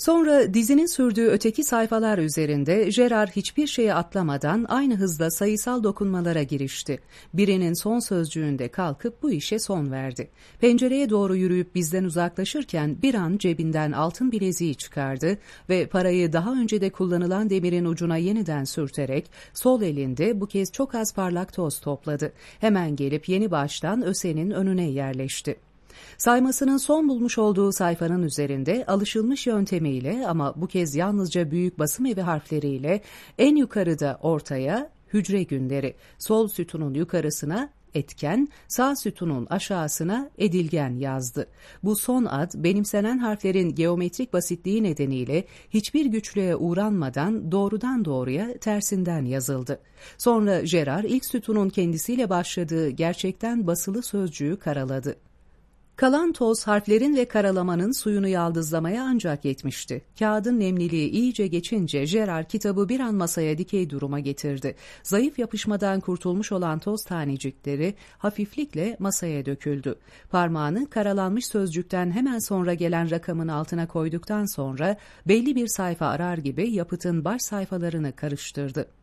Sonra dizinin sürdüğü öteki sayfalar üzerinde Gerard hiçbir şeye atlamadan aynı hızla sayısal dokunmalara girişti. Birinin son sözcüğünde kalkıp bu işe son verdi. Pencereye doğru yürüyüp bizden uzaklaşırken bir an cebinden altın bileziği çıkardı ve parayı daha önce de kullanılan demirin ucuna yeniden sürterek sol elinde bu kez çok az parlak toz topladı. Hemen gelip yeni baştan Ösen'in önüne yerleşti. Saymasının son bulmuş olduğu sayfanın üzerinde alışılmış yöntemiyle ama bu kez yalnızca büyük basım evi harfleriyle en yukarıda ortaya hücre günleri, sol sütunun yukarısına etken, sağ sütunun aşağısına edilgen yazdı. Bu son ad benimsenen harflerin geometrik basitliği nedeniyle hiçbir güçlüğe uğranmadan doğrudan doğruya tersinden yazıldı. Sonra Gerard ilk sütunun kendisiyle başladığı gerçekten basılı sözcüğü karaladı. Kalan toz harflerin ve karalamanın suyunu yaldızlamaya ancak yetmişti. Kağıdın nemliliği iyice geçince Gerard kitabı bir an masaya dikey duruma getirdi. Zayıf yapışmadan kurtulmuş olan toz tanecikleri hafiflikle masaya döküldü. Parmağını karalanmış sözcükten hemen sonra gelen rakamın altına koyduktan sonra belli bir sayfa arar gibi yapıtın baş sayfalarını karıştırdı.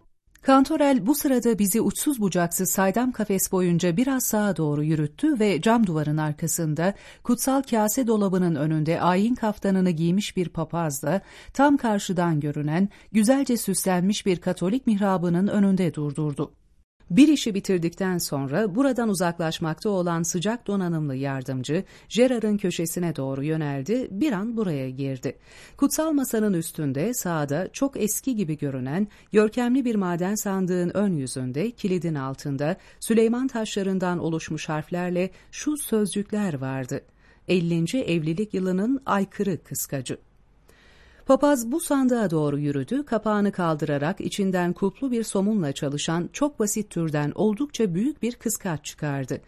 Kantorel bu sırada bizi uçsuz bucaksız saydam kafes boyunca biraz sağa doğru yürüttü ve cam duvarın arkasında kutsal kase dolabının önünde ayin kaftanını giymiş bir papazla tam karşıdan görünen güzelce süslenmiş bir katolik mihrabının önünde durdurdu. Bir işi bitirdikten sonra buradan uzaklaşmakta olan sıcak donanımlı yardımcı Gerard'ın köşesine doğru yöneldi, bir an buraya girdi. Kutsal masanın üstünde sağda çok eski gibi görünen görkemli bir maden sandığın ön yüzünde kilidin altında Süleyman taşlarından oluşmuş harflerle şu sözcükler vardı. 50. evlilik yılının aykırı kıskacı. Papaz bu sandığa doğru yürüdü, kapağını kaldırarak içinden kulplu bir somunla çalışan çok basit türden oldukça büyük bir kıskaç çıkardı.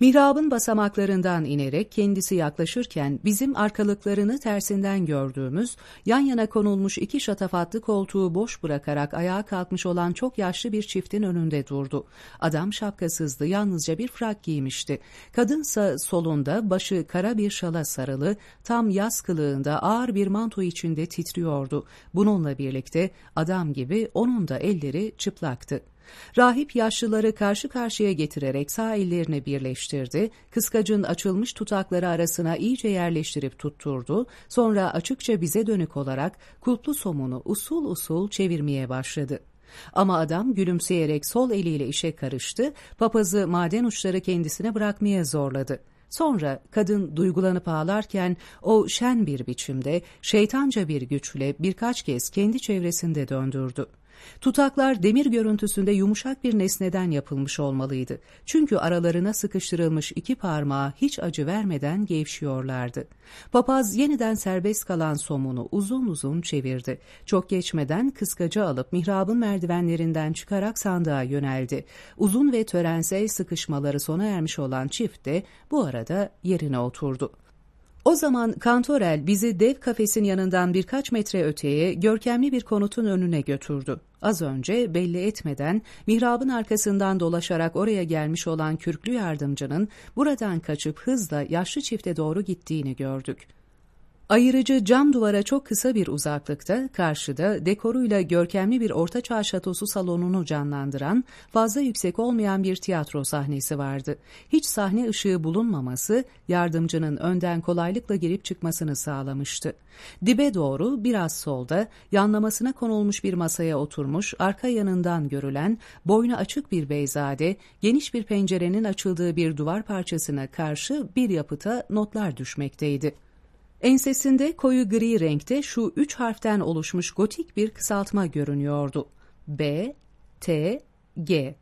Mihrabın basamaklarından inerek kendisi yaklaşırken bizim arkalıklarını tersinden gördüğümüz yan yana konulmuş iki şatafatlı koltuğu boş bırakarak ayağa kalkmış olan çok yaşlı bir çiftin önünde durdu. Adam şapkasızdı, yalnızca bir frak giymişti. Kadınsa solunda başı kara bir şala sarılı, tam yaz kılığında ağır bir manto içinde titriyordu. Bununla birlikte adam gibi onun da elleri çıplaktı. Rahip yaşlıları karşı karşıya getirerek sağ ellerini birleştirdi, kıskacın açılmış tutakları arasına iyice yerleştirip tutturdu, sonra açıkça bize dönük olarak kulplu somunu usul usul çevirmeye başladı. Ama adam gülümseyerek sol eliyle işe karıştı, papazı maden uçları kendisine bırakmaya zorladı. Sonra kadın duygulanıp ağlarken o şen bir biçimde, şeytanca bir güçle birkaç kez kendi çevresinde döndürdü. Tutaklar demir görüntüsünde yumuşak bir nesneden yapılmış olmalıydı. Çünkü aralarına sıkıştırılmış iki parmağı hiç acı vermeden gevşiyorlardı. Papaz yeniden serbest kalan somunu uzun uzun çevirdi. Çok geçmeden kıskacı alıp mihrabın merdivenlerinden çıkarak sandığa yöneldi. Uzun ve törensel sıkışmaları sona ermiş olan çift de bu arada yerine oturdu. O zaman Kantorel bizi dev kafesin yanından birkaç metre öteye görkemli bir konutun önüne götürdü. Az önce belli etmeden mihrabın arkasından dolaşarak oraya gelmiş olan kürklü yardımcının buradan kaçıp hızla yaşlı çifte doğru gittiğini gördük. Ayırıcı cam duvara çok kısa bir uzaklıkta karşıda dekoruyla görkemli bir ortaçağ şatosu salonunu canlandıran fazla yüksek olmayan bir tiyatro sahnesi vardı. Hiç sahne ışığı bulunmaması yardımcının önden kolaylıkla girip çıkmasını sağlamıştı. Dibe doğru biraz solda yanlamasına konulmuş bir masaya oturmuş arka yanından görülen boynu açık bir beyzade geniş bir pencerenin açıldığı bir duvar parçasına karşı bir yapıta notlar düşmekteydi. Ensesinde koyu gri renkte şu üç harften oluşmuş gotik bir kısaltma görünüyordu. B, T, G.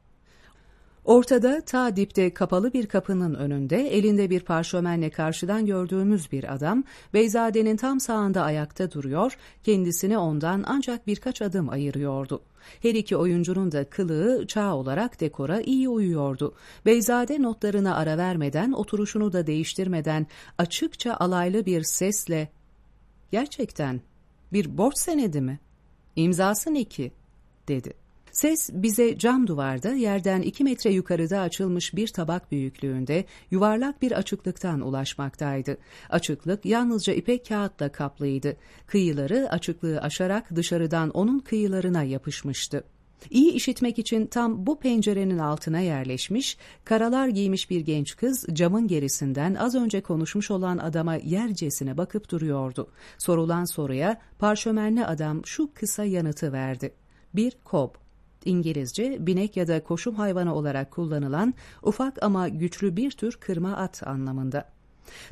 Ortada ta dipte kapalı bir kapının önünde elinde bir parşömenle karşıdan gördüğümüz bir adam Beyzade'nin tam sağında ayakta duruyor, kendisini ondan ancak birkaç adım ayırıyordu. Her iki oyuncunun da kılığı çağ olarak dekora iyi uyuyordu. Beyzade notlarına ara vermeden, oturuşunu da değiştirmeden açıkça alaylı bir sesle ''Gerçekten bir borç senedi mi? İmzası ne ki?'' dedi. Ses bize cam duvarda yerden iki metre yukarıda açılmış bir tabak büyüklüğünde yuvarlak bir açıklıktan ulaşmaktaydı. Açıklık yalnızca ipek kağıtla kaplıydı. Kıyıları açıklığı aşarak dışarıdan onun kıyılarına yapışmıştı. İyi işitmek için tam bu pencerenin altına yerleşmiş, karalar giymiş bir genç kız camın gerisinden az önce konuşmuş olan adama yercesine bakıp duruyordu. Sorulan soruya parşömenli adam şu kısa yanıtı verdi. Bir kob. İngilizce binek ya da koşum hayvanı olarak kullanılan ufak ama güçlü bir tür kırma at anlamında.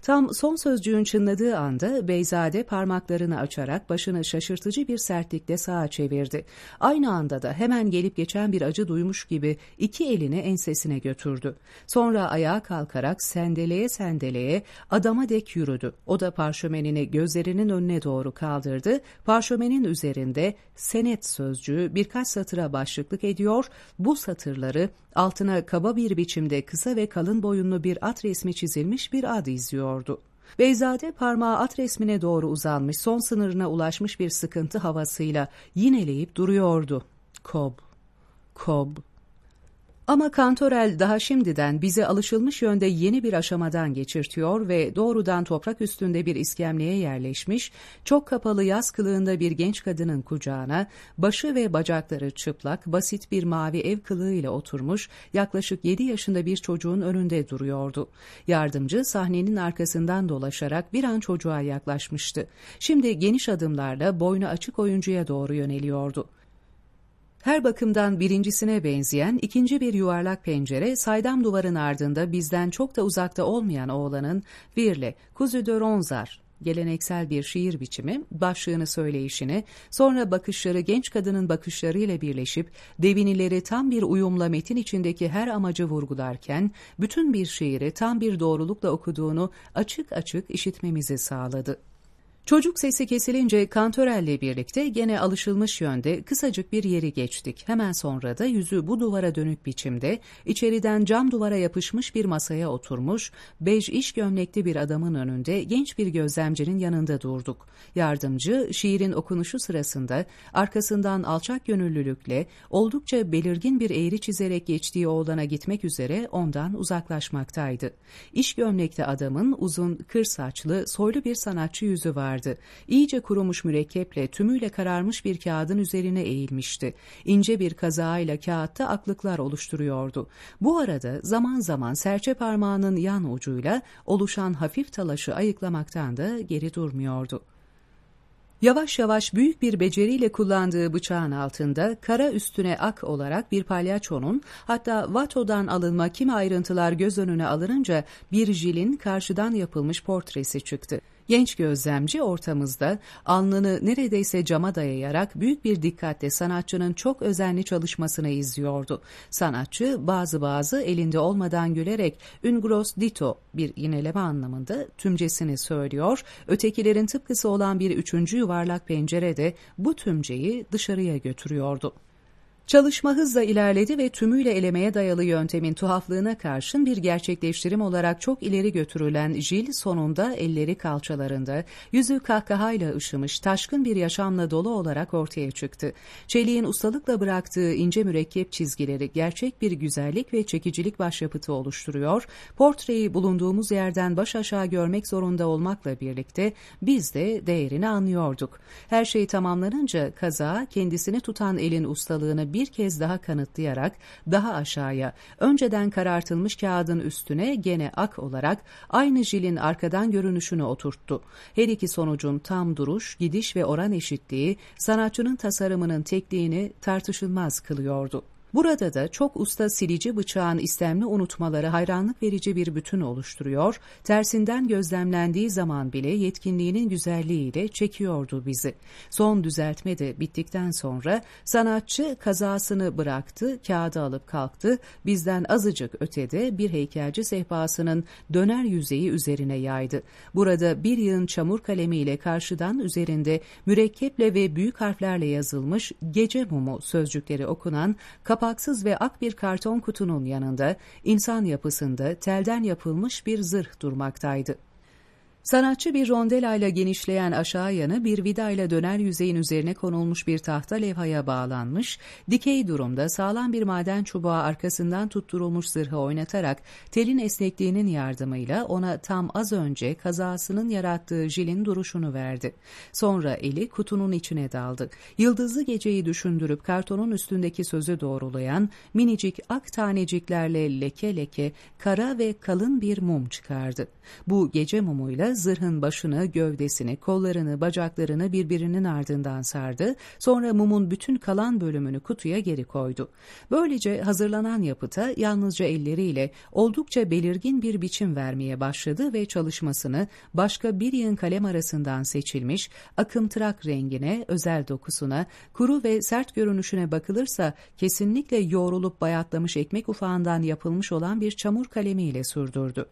Tam son sözcüğün çınladığı anda Beyzade parmaklarını açarak başını şaşırtıcı bir sertlikle sağa çevirdi. Aynı anda da hemen gelip geçen bir acı duymuş gibi iki elini ensesine götürdü. Sonra ayağa kalkarak sendeleye sendeleye adama dek yürüdü. O da parşömenini gözlerinin önüne doğru kaldırdı. Parşömenin üzerinde senet sözcüğü birkaç satıra başlıklık ediyor. Bu satırları altına kaba bir biçimde kısa ve kalın boyunlu bir at resmi çizilmiş bir ad izliyordu. Beyzade parmağı at resmine doğru uzanmış son sınırına ulaşmış bir sıkıntı havasıyla yineleyip duruyordu. Kob, Kob, ama Kantorel daha şimdiden bize alışılmış yönde yeni bir aşamadan geçirtiyor ve doğrudan toprak üstünde bir iskemleye yerleşmiş, çok kapalı yaz kılığında bir genç kadının kucağına, başı ve bacakları çıplak, basit bir mavi ev kılığıyla oturmuş, yaklaşık yedi yaşında bir çocuğun önünde duruyordu. Yardımcı sahnenin arkasından dolaşarak bir an çocuğa yaklaşmıştı. Şimdi geniş adımlarla boynu açık oyuncuya doğru yöneliyordu. Her bakımdan birincisine benzeyen ikinci bir yuvarlak pencere saydam duvarın ardında bizden çok da uzakta olmayan oğlanın Virle, Kuzu de Ronzar geleneksel bir şiir biçimi, başlığını söyleyişini, sonra bakışları genç kadının bakışlarıyla birleşip devinileri tam bir uyumla metin içindeki her amacı vurgularken, bütün bir şiiri tam bir doğrulukla okuduğunu açık açık işitmemizi sağladı. Çocuk sesi kesilince Kantörel'le birlikte gene alışılmış yönde kısacık bir yeri geçtik. Hemen sonra da yüzü bu duvara dönük biçimde içeriden cam duvara yapışmış bir masaya oturmuş, bej iş gömlekli bir adamın önünde genç bir gözlemcinin yanında durduk. Yardımcı şiirin okunuşu sırasında arkasından alçak gönüllülükle oldukça belirgin bir eğri çizerek geçtiği oğlana gitmek üzere ondan uzaklaşmaktaydı. İş gömlekli adamın uzun, kır saçlı, soylu bir sanatçı yüzü vardı vardı. İyice kurumuş mürekkeple tümüyle kararmış bir kağıdın üzerine eğilmişti. İnce bir kazağıyla kağıtta aklıklar oluşturuyordu. Bu arada zaman zaman serçe parmağının yan ucuyla oluşan hafif talaşı ayıklamaktan da geri durmuyordu. Yavaş yavaş büyük bir beceriyle kullandığı bıçağın altında kara üstüne ak olarak bir palyaçonun hatta Vato'dan alınma kimi ayrıntılar göz önüne alınınca bir jilin karşıdan yapılmış portresi çıktı. Genç gözlemci ortamızda alnını neredeyse cama dayayarak büyük bir dikkatle sanatçının çok özenli çalışmasını izliyordu. Sanatçı bazı bazı elinde olmadan gülerek "Ungros dito" bir yineleme anlamında tümcesini söylüyor, ötekilerin tıpkısı olan bir üçüncü yuvarlak pencere de bu tümceyi dışarıya götürüyordu. Çalışma hızla ilerledi ve tümüyle elemeye dayalı yöntemin tuhaflığına karşın bir gerçekleştirim olarak çok ileri götürülen Jil sonunda elleri kalçalarında, yüzü kahkahayla ışımış, taşkın bir yaşamla dolu olarak ortaya çıktı. Çeliğin ustalıkla bıraktığı ince mürekkep çizgileri gerçek bir güzellik ve çekicilik başyapıtı oluşturuyor, portreyi bulunduğumuz yerden baş aşağı görmek zorunda olmakla birlikte biz de değerini anlıyorduk. Her şey tamamlanınca kaza kendisini tutan elin ustalığını bir kez daha kanıtlayarak daha aşağıya önceden karartılmış kağıdın üstüne gene ak olarak aynı jilin arkadan görünüşünü oturttu. Her iki sonucun tam duruş, gidiş ve oran eşitliği sanatçının tasarımının tekniğini tartışılmaz kılıyordu. Burada da çok usta silici bıçağın istemli unutmaları hayranlık verici bir bütün oluşturuyor, tersinden gözlemlendiği zaman bile yetkinliğinin güzelliğiyle çekiyordu bizi. Son düzeltme de bittikten sonra sanatçı kazasını bıraktı, kağıdı alıp kalktı, bizden azıcık ötede bir heykelci sehpasının döner yüzeyi üzerine yaydı. Burada bir yığın çamur kalemiyle karşıdan üzerinde mürekkeple ve büyük harflerle yazılmış gece mumu sözcükleri okunan kapaksız ve ak bir karton kutunun yanında insan yapısında telden yapılmış bir zırh durmaktaydı. Sanatçı bir rondelayla genişleyen aşağı yanı bir vidayla döner yüzeyin üzerine konulmuş bir tahta levhaya bağlanmış, dikey durumda sağlam bir maden çubuğa arkasından tutturulmuş zırhı oynatarak telin esnekliğinin yardımıyla ona tam az önce kazasının yarattığı jilin duruşunu verdi. Sonra eli kutunun içine daldı. Yıldızlı geceyi düşündürüp kartonun üstündeki sözü doğrulayan minicik ak taneciklerle leke leke kara ve kalın bir mum çıkardı. Bu gece mumuyla zırhın başını, gövdesini, kollarını, bacaklarını birbirinin ardından sardı, sonra mumun bütün kalan bölümünü kutuya geri koydu. Böylece hazırlanan yapıta yalnızca elleriyle oldukça belirgin bir biçim vermeye başladı ve çalışmasını başka bir yığın kalem arasından seçilmiş, akımtırak rengine, özel dokusuna, kuru ve sert görünüşüne bakılırsa kesinlikle yoğrulup bayatlamış ekmek ufağından yapılmış olan bir çamur kalemiyle sürdürdü.